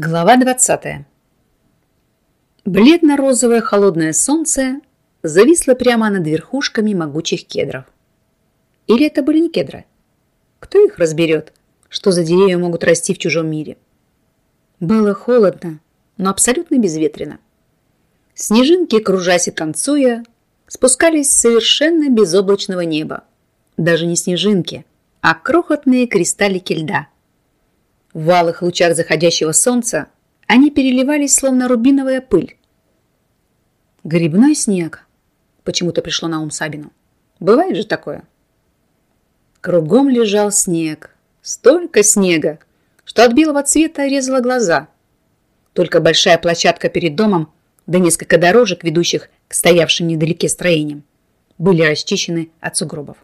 Глава 20. Бледно-розовое холодное солнце зависло прямо над верхушками могучих кедров. Или это были не кедры? Кто их разберет, что за деревья могут расти в чужом мире? Было холодно, но абсолютно безветренно. Снежинки, кружась и танцуя, спускались с совершенно безоблачного неба. Даже не снежинки, а крохотные кристаллики льда – в валых лучах заходящего солнца они переливались, словно рубиновая пыль. «Грибной снег», — почему-то пришло на ум Сабину. «Бывает же такое». Кругом лежал снег. Столько снега, что от белого цвета резало глаза. Только большая площадка перед домом, да несколько дорожек, ведущих к стоявшим недалеке строениям, были расчищены от сугробов.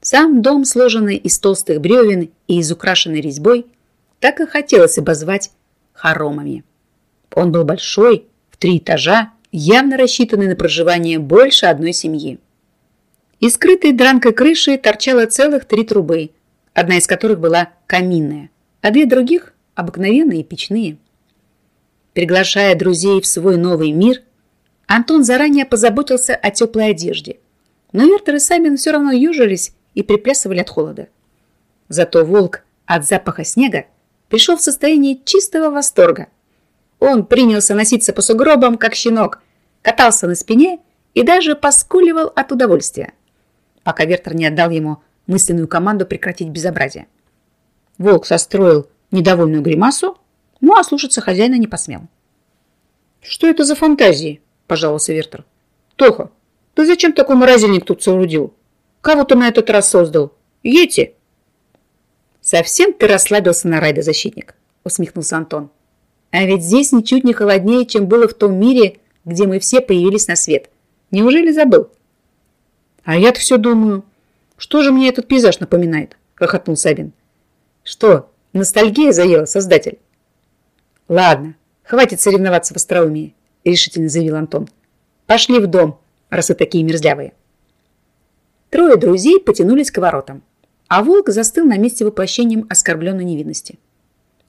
Сам дом, сложенный из толстых бревен и изукрашенный резьбой, так и хотелось обозвать хоромами. Он был большой, в три этажа, явно рассчитанный на проживание больше одной семьи. Из скрытой дранкой крыши торчало целых три трубы, одна из которых была каминная, а две других – обыкновенные печные. Приглашая друзей в свой новый мир, Антон заранее позаботился о теплой одежде. Но Вертер и Сабин все равно южились и приплясывали от холода. Зато волк от запаха снега пришел в состояние чистого восторга. Он принялся носиться по сугробам, как щенок, катался на спине и даже поскуливал от удовольствия, пока Вертер не отдал ему мысленную команду прекратить безобразие. Волк состроил недовольную гримасу, но ослушаться хозяина не посмел. «Что это за фантазии?» – пожаловался Вертер. «Тоха, ты зачем такой морозильник тут соорудил? Кого ты на этот раз создал? Ети?» «Совсем ты расслабился на райда, защитник», — усмехнулся Антон. «А ведь здесь ничуть не холоднее, чем было в том мире, где мы все появились на свет. Неужели забыл?» «А я-то все думаю, что же мне этот пейзаж напоминает?» — хохотнул Сабин. «Что, ностальгия заела, создатель?» «Ладно, хватит соревноваться в остроумии», — решительно заявил Антон. «Пошли в дом, раз вы такие мерзлявые». Трое друзей потянулись к воротам а волк застыл на месте воплощением оскорбленной невинности.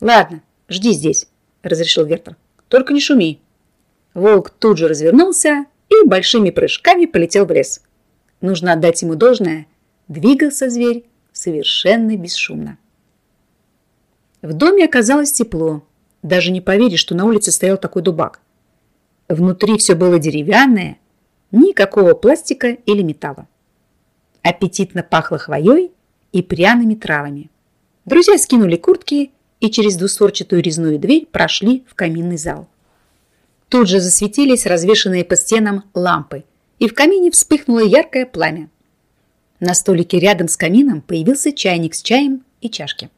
«Ладно, жди здесь», — разрешил Вертер. «Только не шуми». Волк тут же развернулся и большими прыжками полетел в лес. Нужно отдать ему должное. Двигался зверь совершенно бесшумно. В доме оказалось тепло. Даже не поверишь, что на улице стоял такой дубак. Внутри все было деревянное, никакого пластика или металла. Аппетитно пахло хвоей и пряными травами. Друзья скинули куртки и через двустворчатую резную дверь прошли в каминный зал. Тут же засветились развешанные по стенам лампы, и в камине вспыхнуло яркое пламя. На столике рядом с камином появился чайник с чаем и чашки.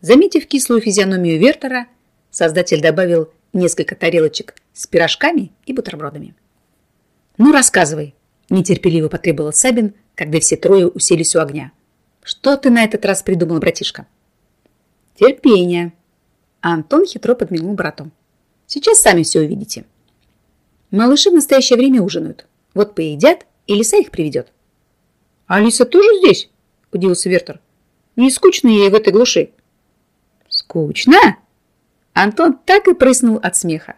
Заметив кислую физиономию Вертера, создатель добавил несколько тарелочек с пирожками и бутербродами. «Ну, рассказывай», – нетерпеливо потребовал Сабин, когда все трое уселись у огня. Что ты на этот раз придумал, братишка? Терпение. Антон хитро подмигнул брату. Сейчас сами все увидите. Малыши в настоящее время ужинают. Вот поедят, и Лиса их приведет. Алиса тоже здесь? Удивился Вертер. Не скучно ей в этой глуши. Скучно? Антон так и прыснул от смеха.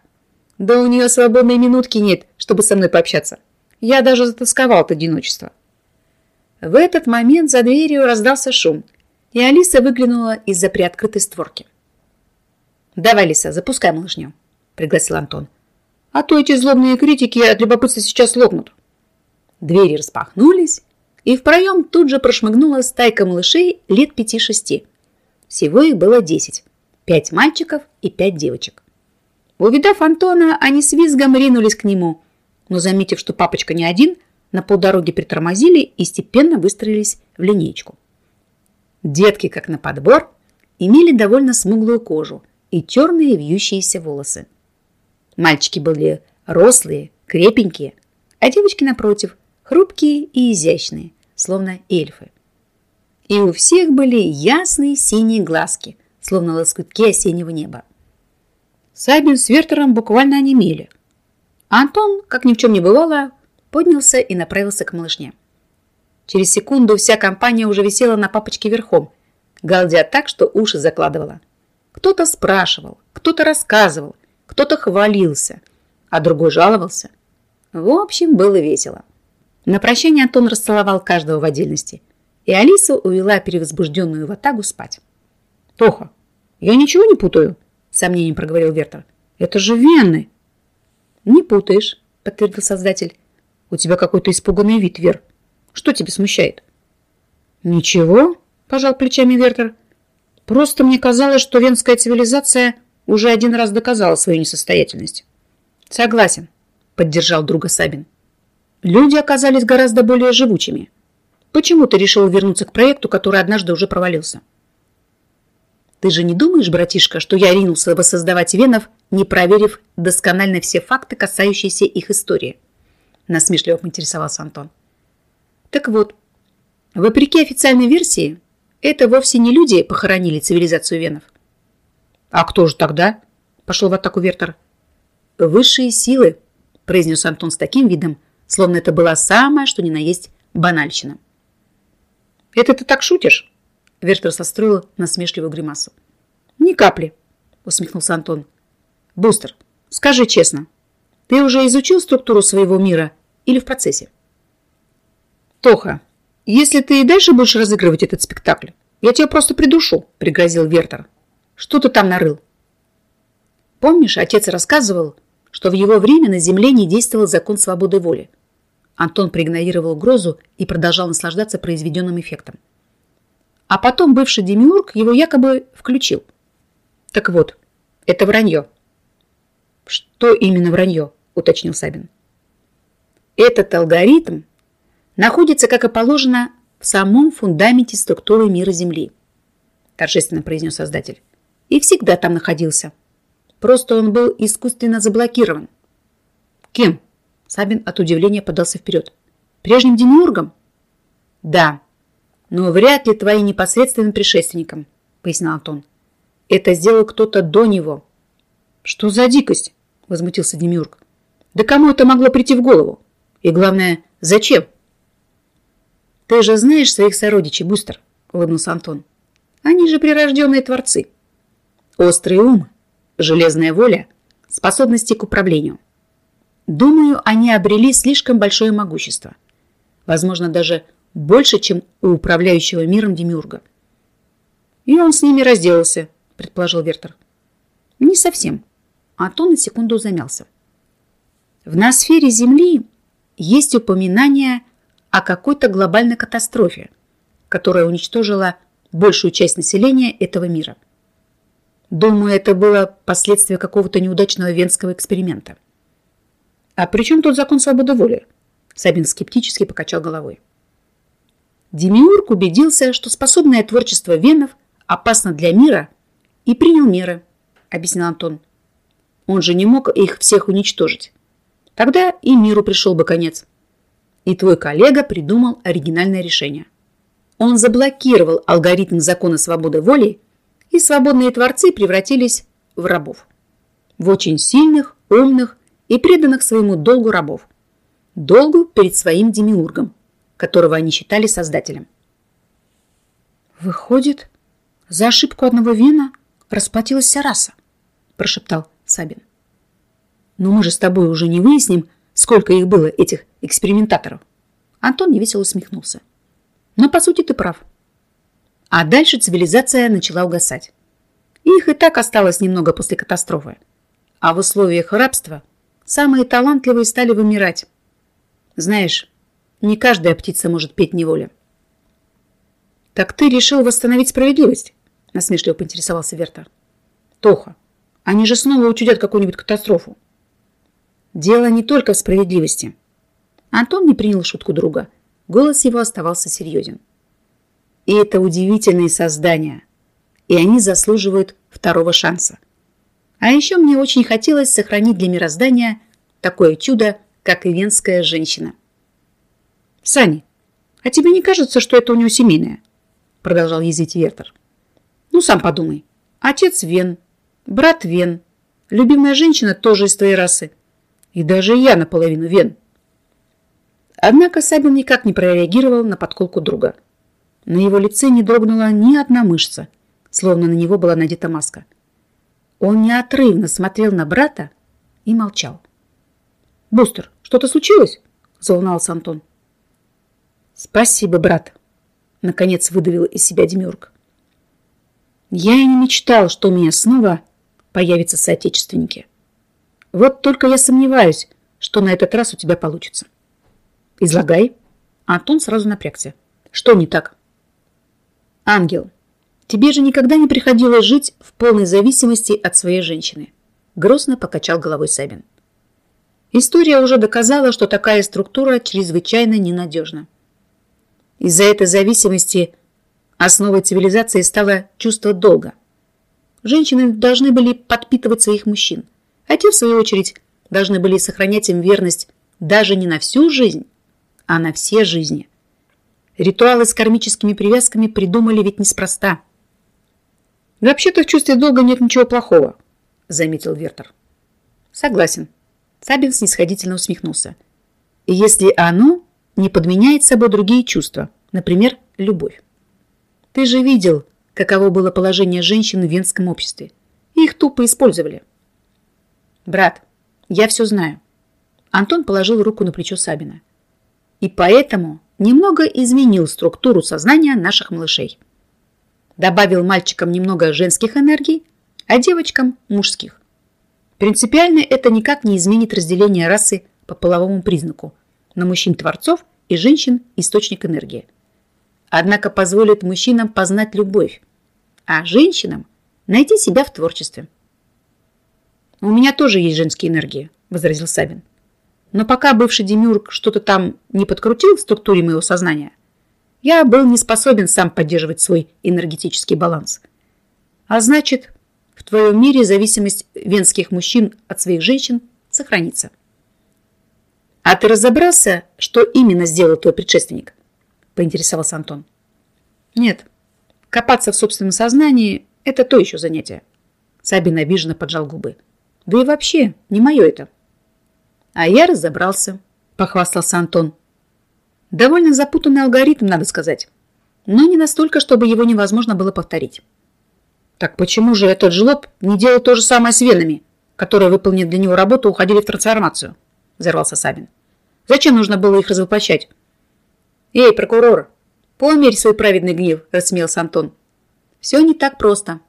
Да у нее свободной минутки нет, чтобы со мной пообщаться. Я даже затасковал от одиночества. В этот момент за дверью раздался шум, и Алиса выглянула из-за приоткрытой створки. «Давай, Алиса, запускай малышню», — пригласил Антон. «А то эти злобные критики от любопытства сейчас лопнут». Двери распахнулись, и в проем тут же прошмыгнула стайка малышей лет пяти-шести. Всего их было десять. Пять мальчиков и пять девочек. Увидав Антона, они с визгом ринулись к нему, но, заметив, что папочка не один, — на полдороги притормозили и степенно выстроились в линейку. Детки, как на подбор, имели довольно смуглую кожу и черные вьющиеся волосы. Мальчики были рослые, крепенькие, а девочки, напротив, хрупкие и изящные, словно эльфы. И у всех были ясные синие глазки, словно лоскутки осеннего неба. Сабин с Вертером буквально онемели. Антон, как ни в чем не бывало, поднялся и направился к малышне. Через секунду вся компания уже висела на папочке верхом, галдя так, что уши закладывала. Кто-то спрашивал, Кто-то рассказывал, кто-то хвалился, а другой жаловался. В общем, было весело. На прощание Антон расцеловал каждого в отдельности, и Алиса увела перевозбужденную ватагу спать. «Тоха, я ничего не путаю?» – сомнением проговорил Вертер. «Это же вены!» «Не путаешь», – подтвердил создатель. «У тебя какой-то испуганный вид, Вер. Что тебя смущает?» «Ничего», – пожал плечами Вертер. «Просто мне казалось, что венская цивилизация уже один раз доказала свою несостоятельность». «Согласен», – поддержал друга Сабин. «Люди оказались гораздо более живучими. Почему ты решил вернуться к проекту, который однажды уже провалился?» «Ты же не думаешь, братишка, что я ринулся воссоздавать венов, не проверив досконально все факты, касающиеся их истории?» Насмешливо поинтересовался Антон. «Так вот, вопреки официальной версии, это вовсе не люди похоронили цивилизацию венов». «А кто же тогда?» – пошел в атаку Вертер. «Высшие силы», – произнес Антон с таким видом, словно это была самая, что ни на есть, банальщина. «Это ты так шутишь?» Вертер состроил насмешливую гримасу. «Ни капли», — усмехнулся Антон. «Бустер, скажи честно, ты уже изучил структуру своего мира или в процессе?» «Тоха, если ты и дальше будешь разыгрывать этот спектакль, я тебя просто придушу», — пригрозил Вертер. «Что ты там нарыл?» «Помнишь, отец рассказывал, что в его время на Земле не действовал закон свободы воли?» Антон проигнорировал угрозу и продолжал наслаждаться произведенным эффектом. А потом бывший демиург его якобы включил. Так вот, это вранье. Что именно вранье, уточнил Сабин. Этот алгоритм находится, как и положено, в самом фундаменте структуры мира Земли, торжественно произнес создатель. И всегда там находился. Просто он был искусственно заблокирован. Кем? Сабин от удивления подался вперед. Прежним демиургом? Да, но вряд ли твоим непосредственным предшественником, пояснил Антон. Это сделал кто-то до него. Что за дикость? Возмутился Демиург. Да кому это могло прийти в голову? И главное, зачем? Ты же знаешь своих сородичей, Бустер, улыбнулся Антон. Они же прирожденные творцы. Острый ум, железная воля, способности к управлению. Думаю, они обрели слишком большое могущество. Возможно, даже больше, чем у управляющего миром Демиурга. И он с ними разделался, предположил Вертер. Не совсем. Антон на секунду замялся. В ноосфере Земли есть упоминание о какой-то глобальной катастрофе, которая уничтожила большую часть населения этого мира. Думаю, это было последствие какого-то неудачного венского эксперимента. А при чем тут закон свободы воли? Сабин скептически покачал головой. Демиург убедился, что способное творчество венов опасно для мира и принял меры, объяснил Антон. Он же не мог их всех уничтожить. Тогда и миру пришел бы конец. И твой коллега придумал оригинальное решение. Он заблокировал алгоритм закона свободы воли, и свободные творцы превратились в рабов. В очень сильных, умных и преданных своему долгу рабов. Долгу перед своим демиургом которого они считали создателем. «Выходит, за ошибку одного вина расплатилась вся раса», прошептал Сабин. «Но мы же с тобой уже не выясним, сколько их было, этих экспериментаторов». Антон невесело усмехнулся. «Но, по сути, ты прав». А дальше цивилизация начала угасать. Их и так осталось немного после катастрофы. А в условиях рабства самые талантливые стали вымирать. Знаешь, не каждая птица может петь неволе. «Так ты решил восстановить справедливость?» насмешливо поинтересовался Верта. «Тоха, они же снова учудят какую-нибудь катастрофу». «Дело не только в справедливости». Антон не принял шутку друга. Голос его оставался серьезен. «И это удивительные создания, и они заслуживают второго шанса. А еще мне очень хотелось сохранить для мироздания такое чудо, как и венская женщина». Сани, а тебе не кажется, что это у него семейное? Продолжал язвить Вертер. Ну, сам подумай. Отец Вен, брат Вен, любимая женщина тоже из твоей расы. И даже я наполовину Вен. Однако Сабин никак не прореагировал на подколку друга. На его лице не дрогнула ни одна мышца, словно на него была надета маска. Он неотрывно смотрел на брата и молчал. «Бустер, что-то случилось?» – заволновался Антон. «Спасибо, брат», – наконец выдавил из себя Демюрк. «Я и не мечтал, что у меня снова появятся соотечественники. Вот только я сомневаюсь, что на этот раз у тебя получится». «Излагай». Антон сразу напрягся. «Что не так?» «Ангел, тебе же никогда не приходилось жить в полной зависимости от своей женщины», грустно покачал головой Сабин. История уже доказала, что такая структура чрезвычайно ненадежна. Из-за этой зависимости основой цивилизации стало чувство долга. Женщины должны были подпитывать своих мужчин, а те, в свою очередь, должны были сохранять им верность даже не на всю жизнь, а на все жизни. Ритуалы с кармическими привязками придумали ведь неспроста. «Вообще-то в чувстве долга нет ничего плохого», — заметил Вертер. «Согласен», Сабин снисходительно усмехнулся. Если оно не подменяет собой другие чувства, например, любовь. Ты же видел, каково было положение женщин в венском обществе. Их тупо использовали. Брат, я все знаю. Антон положил руку на плечо Сабина. И поэтому немного изменил структуру сознания наших малышей. Добавил мальчикам немного женских энергий, а девочкам – мужских. Принципиально это никак не изменит разделение расы по половому признаку на мужчин-творцов и женщин-источник энергии. Однако позволит мужчинам познать любовь, а женщинам найти себя в творчестве. «У меня тоже есть женские энергии», – возразил Сабин. «Но пока бывший демюрк что-то там не подкрутил в структуре моего сознания, я был не способен сам поддерживать свой энергетический баланс. А значит, в твоем мире зависимость венских мужчин от своих женщин сохранится. А ты разобрался, что именно сделал твой предшественник? Поинтересовался Антон. Нет, копаться в собственном сознании – это то еще занятие. Сабин обиженно поджал губы. Да и вообще, не мое это. А я разобрался, похвастался Антон. Довольно запутанный алгоритм, надо сказать. Но не настолько, чтобы его невозможно было повторить. Так почему же этот жлоб не делал то же самое с венами, которые, выполнив для него работу, уходили в трансформацию? Взорвался Сабин. Зачем нужно было их развоплощать? Эй, прокурор, поумерь свой праведный гнев, рассмеялся Антон. Все не так просто.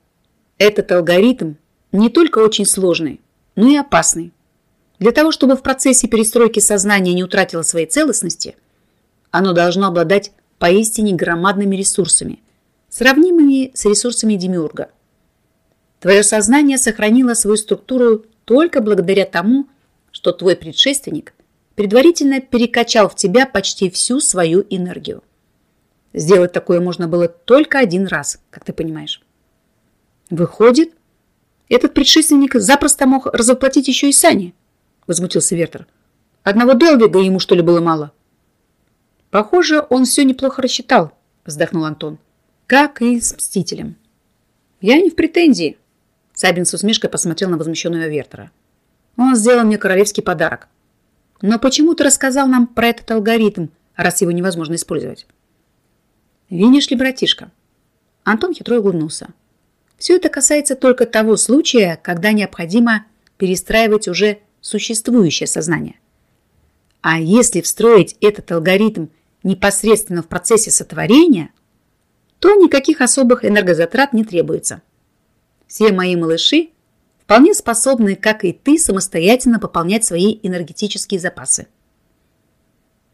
Этот алгоритм не только очень сложный, но и опасный. Для того, чтобы в процессе перестройки сознания не утратило своей целостности, оно должно обладать поистине громадными ресурсами, сравнимыми с ресурсами Демиурга – Твое сознание сохранило свою структуру только благодаря тому, что твой предшественник предварительно перекачал в тебя почти всю свою энергию. Сделать такое можно было только один раз, как ты понимаешь. Выходит, этот предшественник запросто мог развоплотить еще и Сани, возмутился Вертер. Одного Делвига ему, что ли, было мало? Похоже, он все неплохо рассчитал, вздохнул Антон, как и с Мстителем. Я не в претензии, Сабин с усмешкой посмотрел на возмущенного Вертера. Он сделал мне королевский подарок. Но почему ты рассказал нам про этот алгоритм, раз его невозможно использовать? Винишь ли, братишка? Антон хитро улыбнулся. Все это касается только того случая, когда необходимо перестраивать уже существующее сознание. А если встроить этот алгоритм непосредственно в процессе сотворения, то никаких особых энергозатрат не требуется. Все мои малыши вполне способны, как и ты, самостоятельно пополнять свои энергетические запасы.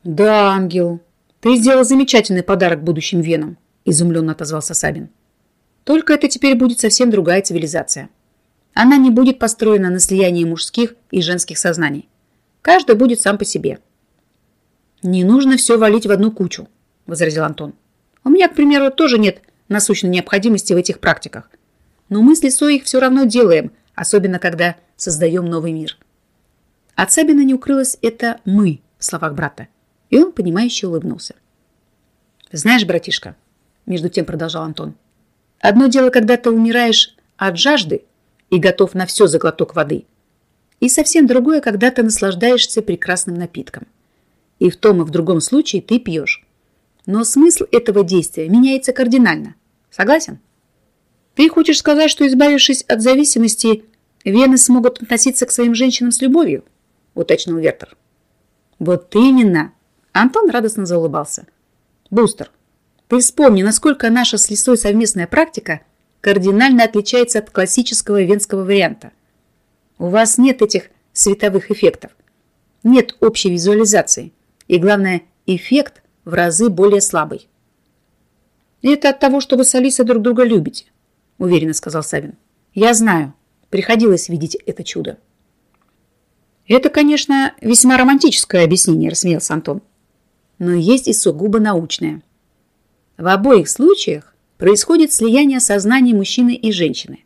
Да, ангел, ты сделал замечательный подарок будущим венам, изумленно отозвался Сабин. Только это теперь будет совсем другая цивилизация. Она не будет построена на слиянии мужских и женских сознаний. Каждый будет сам по себе. Не нужно все валить в одну кучу, возразил Антон. У меня, к примеру, тоже нет насущной необходимости в этих практиках – но мы с Лисой их все равно делаем, особенно когда создаем новый мир. От Сабина не укрылось это «мы» в словах брата, и он, понимающе улыбнулся. «Знаешь, братишка», — между тем продолжал Антон, «одно дело, когда ты умираешь от жажды и готов на все за глоток воды, и совсем другое, когда ты наслаждаешься прекрасным напитком. И в том и в другом случае ты пьешь. Но смысл этого действия меняется кардинально. Согласен?» Ты хочешь сказать, что, избавившись от зависимости, вены смогут относиться к своим женщинам с любовью? Уточнил Вертер. Вот именно. Антон радостно заулыбался. Бустер, ты вспомни, насколько наша с Лисой совместная практика кардинально отличается от классического венского варианта. У вас нет этих световых эффектов. Нет общей визуализации. И главное, эффект в разы более слабый. «Это от того, что вы с Алисой друг друга любите», – уверенно сказал Савин. «Я знаю. Приходилось видеть это чудо». «Это, конечно, весьма романтическое объяснение», – рассмеялся Антон. «Но есть и сугубо научное. В обоих случаях происходит слияние сознания мужчины и женщины.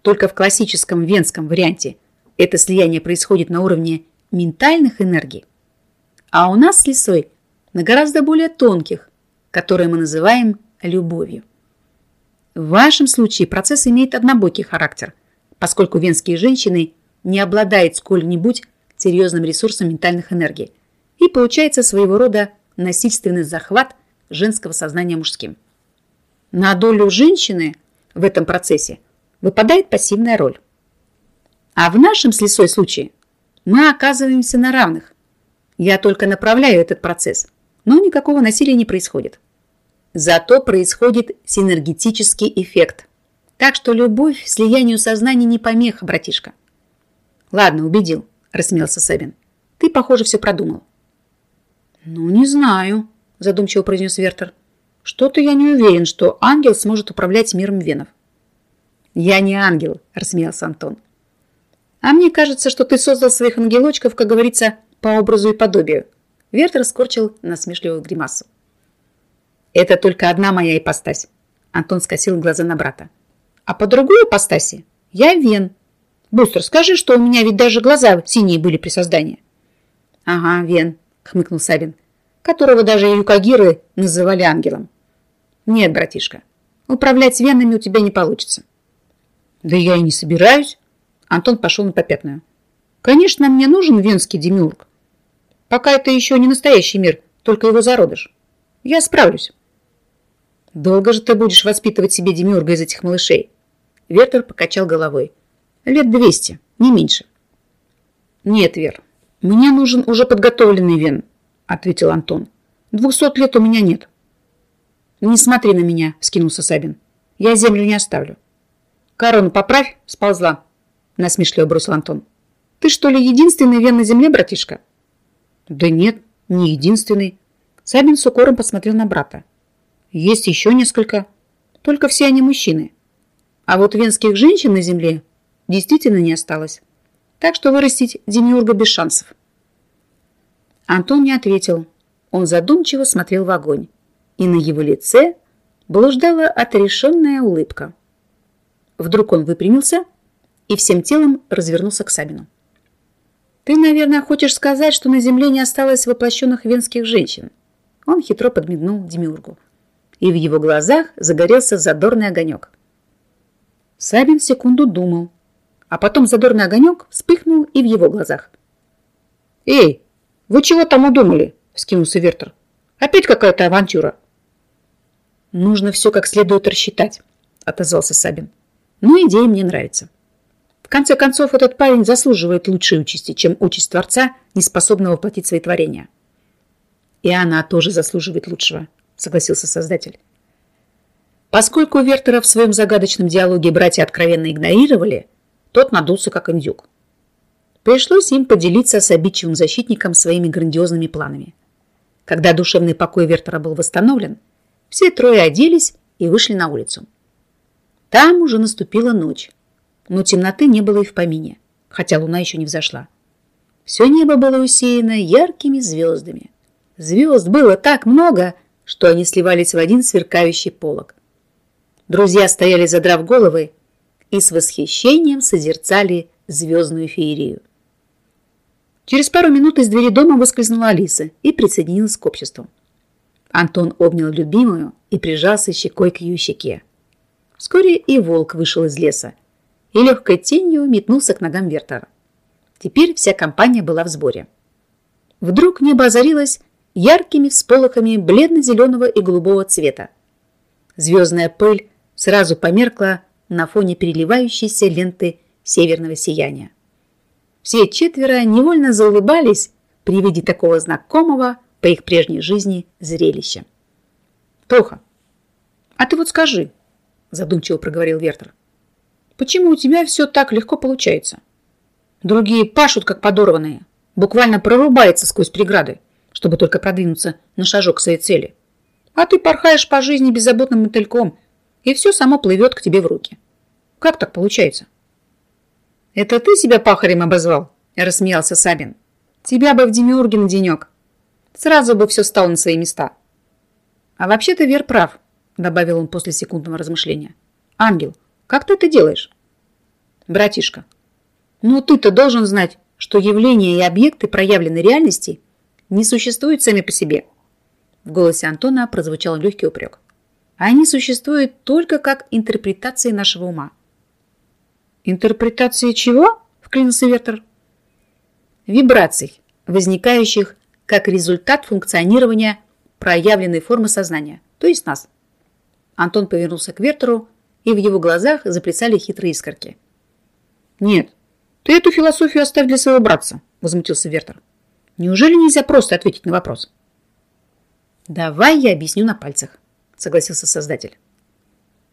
Только в классическом венском варианте это слияние происходит на уровне ментальных энергий, а у нас с лисой на гораздо более тонких, которые мы называем любовью. В вашем случае процесс имеет однобокий характер, поскольку венские женщины не обладают сколь-нибудь серьезным ресурсом ментальных энергий и получается своего рода насильственный захват женского сознания мужским. На долю женщины в этом процессе выпадает пассивная роль. А в нашем с лисой случае мы оказываемся на равных. Я только направляю этот процесс, но никакого насилия не происходит. Зато происходит синергетический эффект. Так что любовь слиянию сознания не помеха, братишка. Ладно, убедил, рассмеялся Сабин. Ты, похоже, все продумал. Ну, не знаю, задумчиво произнес Вертер. Что-то я не уверен, что ангел сможет управлять миром венов. Я не ангел, рассмеялся Антон. А мне кажется, что ты создал своих ангелочков, как говорится, по образу и подобию. Вертер скорчил насмешливую гримасу. Это только одна моя ипостась. Антон скосил глаза на брата. А по другой ипостаси я Вен. Бустер, скажи, что у меня ведь даже глаза синие были при создании. Ага, Вен, хмыкнул Сабин, которого даже юкагиры называли ангелом. Нет, братишка, управлять венами у тебя не получится. Да я и не собираюсь. Антон пошел на попятную. Конечно, мне нужен венский демиург. Пока это еще не настоящий мир, только его зародыш. Я справлюсь. Долго же ты будешь воспитывать себе демиурга из этих малышей? Вертер покачал головой. Лет двести, не меньше. Нет, Вер, мне нужен уже подготовленный вен, ответил Антон. Двухсот лет у меня нет. Не смотри на меня, скинулся Сабин. Я землю не оставлю. Корону поправь, сползла, насмешливо бросил Антон. Ты что ли единственный вен на земле, братишка? Да нет, не единственный. Сабин с укором посмотрел на брата. Есть еще несколько. Только все они мужчины. А вот венских женщин на земле действительно не осталось. Так что вырастить демиурга без шансов. Антон не ответил. Он задумчиво смотрел в огонь. И на его лице блуждала отрешенная улыбка. Вдруг он выпрямился и всем телом развернулся к Сабину. «Ты, наверное, хочешь сказать, что на земле не осталось воплощенных венских женщин?» Он хитро подмигнул Демиургу и в его глазах загорелся задорный огонек. Сабин секунду думал, а потом задорный огонек вспыхнул и в его глазах. «Эй, вы чего там удумали?» – вскинулся Вертер. «Опять какая-то авантюра». «Нужно все как следует рассчитать», – отозвался Сабин. «Но идея мне нравится. В конце концов, этот парень заслуживает лучшей участи, чем участь Творца, неспособного воплотить свои творения». «И она тоже заслуживает лучшего», согласился создатель. Поскольку Вертера в своем загадочном диалоге братья откровенно игнорировали, тот надулся как индюк. Пришлось им поделиться с обидчивым защитником своими грандиозными планами. Когда душевный покой Вертера был восстановлен, все трое оделись и вышли на улицу. Там уже наступила ночь, но темноты не было и в помине, хотя луна еще не взошла. Все небо было усеяно яркими звездами. Звезд было так много, что они сливались в один сверкающий полог. Друзья стояли, задрав головы, и с восхищением созерцали звездную феерию. Через пару минут из двери дома выскользнула Алиса и присоединилась к обществу. Антон обнял любимую и прижался щекой к ее щеке. Вскоре и волк вышел из леса и легкой тенью метнулся к ногам Вертера. Теперь вся компания была в сборе. Вдруг небо озарилось яркими всполохами бледно-зеленого и голубого цвета. Звездная пыль сразу померкла на фоне переливающейся ленты северного сияния. Все четверо невольно заулыбались при виде такого знакомого по их прежней жизни зрелища. «Тоха, а ты вот скажи», – задумчиво проговорил Вертер, «почему у тебя все так легко получается? Другие пашут, как подорванные, буквально прорубаются сквозь преграды, чтобы только продвинуться на шажок к своей цели. А ты порхаешь по жизни беззаботным мотыльком, и все само плывет к тебе в руки. Как так получается?» «Это ты себя пахарем обозвал?» – рассмеялся Сабин. «Тебя бы в демиурге на денек. Сразу бы все стало на свои места». «А вообще-то Вер прав», – добавил он после секундного размышления. «Ангел, как ты это делаешь?» «Братишка, ну ты-то должен знать, что явления и объекты проявленной реальности не существуют сами по себе». В голосе Антона прозвучал легкий упрек. Они существуют только как интерпретации нашего ума. «Интерпретации чего?» – вклинился Вертер. «Вибраций, возникающих как результат функционирования проявленной формы сознания, то есть нас». Антон повернулся к Вертеру, и в его глазах заплясали хитрые искорки. «Нет, ты эту философию оставь для своего братца», – возмутился Вертер. «Неужели нельзя просто ответить на вопрос?» «Давай я объясню на пальцах», – согласился Создатель.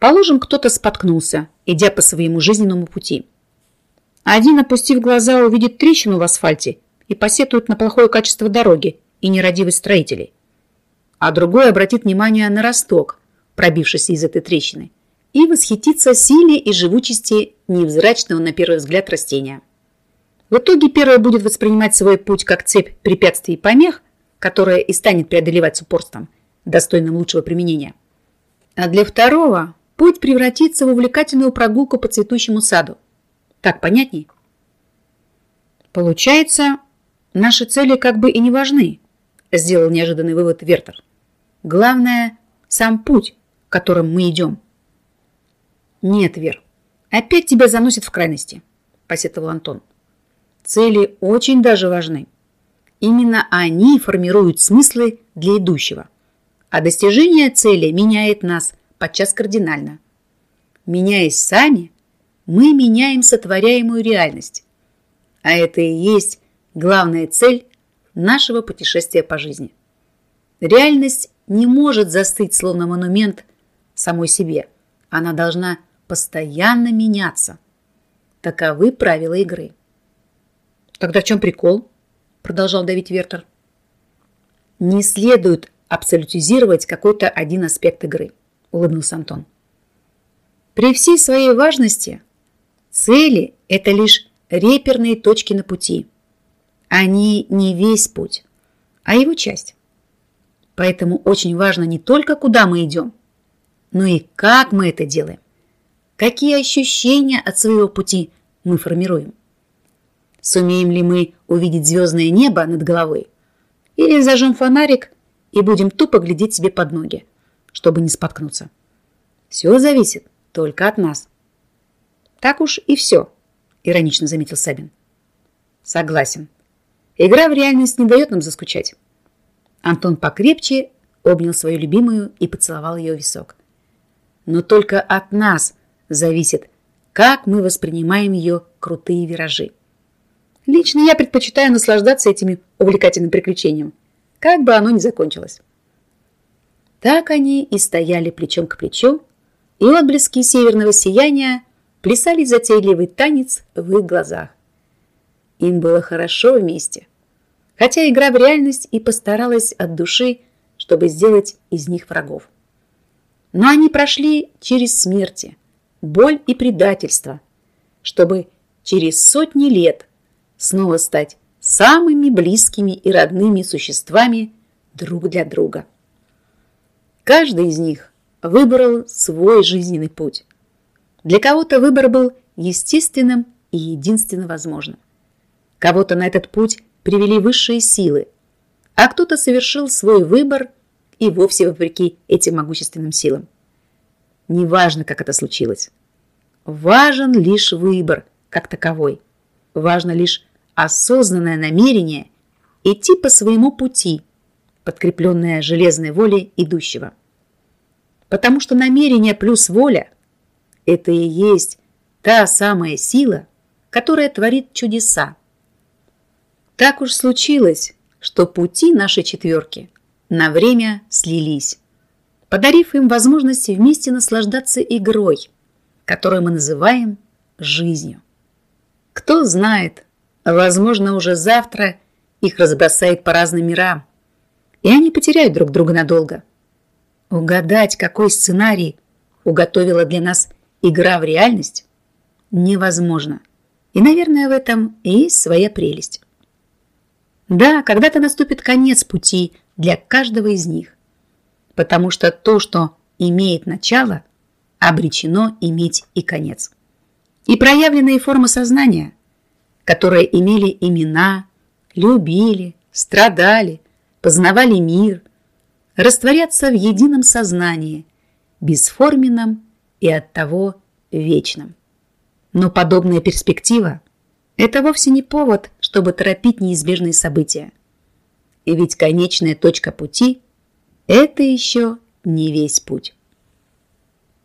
Положим, кто-то споткнулся, идя по своему жизненному пути. Один, опустив глаза, увидит трещину в асфальте и посетует на плохое качество дороги и нерадивость строителей. А другой обратит внимание на росток, пробившийся из этой трещины, и восхитится силе и живучести невзрачного на первый взгляд растения. В итоге первое будет воспринимать свой путь как цепь препятствий и помех, которая и станет преодолевать с упорством, достойным лучшего применения. А для второго путь превратится в увлекательную прогулку по цветущему саду. Так понятней? Получается, наши цели как бы и не важны, сделал неожиданный вывод Вертер. Главное – сам путь, которым мы идем. Нет, Вер, опять тебя заносит в крайности, посетовал Антон. Цели очень даже важны. Именно они формируют смыслы для идущего. А достижение цели меняет нас подчас кардинально. Меняясь сами, мы меняем сотворяемую реальность. А это и есть главная цель нашего путешествия по жизни. Реальность не может застыть, словно монумент самой себе. Она должна постоянно меняться. Таковы правила игры. Тогда в чем прикол? Продолжал давить Вертер. Не следует абсолютизировать какой-то один аспект игры улыбнулся Антон. При всей своей важности цели – это лишь реперные точки на пути. Они не весь путь, а его часть. Поэтому очень важно не только куда мы идем, но и как мы это делаем. Какие ощущения от своего пути мы формируем. Сумеем ли мы увидеть звездное небо над головой? Или зажжем фонарик и будем тупо глядеть себе под ноги? Чтобы не споткнуться. Все зависит только от нас. Так уж и все, иронично заметил Сабин. Согласен. Игра в реальность не дает нам заскучать. Антон покрепче обнял свою любимую и поцеловал ее в висок. Но только от нас зависит, как мы воспринимаем ее крутые виражи. Лично я предпочитаю наслаждаться этими увлекательным приключением, как бы оно ни закончилось. Так они и стояли плечом к плечу, и отблески северного сияния плясали затейливый танец в их глазах. Им было хорошо вместе, хотя игра в реальность и постаралась от души, чтобы сделать из них врагов. Но они прошли через смерти, боль и предательство, чтобы через сотни лет снова стать самыми близкими и родными существами друг для друга. Каждый из них выбрал свой жизненный путь. Для кого-то выбор был естественным и единственно возможным. Кого-то на этот путь привели высшие силы, а кто-то совершил свой выбор и вовсе вопреки этим могущественным силам. Неважно, как это случилось. Важен лишь выбор как таковой. Важно лишь осознанное намерение идти по своему пути – подкрепленная железной волей идущего. Потому что намерение плюс воля это и есть та самая сила, которая творит чудеса. Так уж случилось, что пути нашей четверки на время слились, подарив им возможность вместе наслаждаться игрой, которую мы называем жизнью. Кто знает, возможно, уже завтра их разбросает по разным мирам, и они потеряют друг друга надолго. Угадать, какой сценарий уготовила для нас игра в реальность, невозможно. И, наверное, в этом и своя прелесть. Да, когда-то наступит конец пути для каждого из них, потому что то, что имеет начало, обречено иметь и конец. И проявленные формы сознания, которые имели имена, любили, страдали, познавали мир, растворятся в едином сознании, бесформенном и оттого вечном. Но подобная перспектива – это вовсе не повод, чтобы торопить неизбежные события. И ведь конечная точка пути – это еще не весь путь.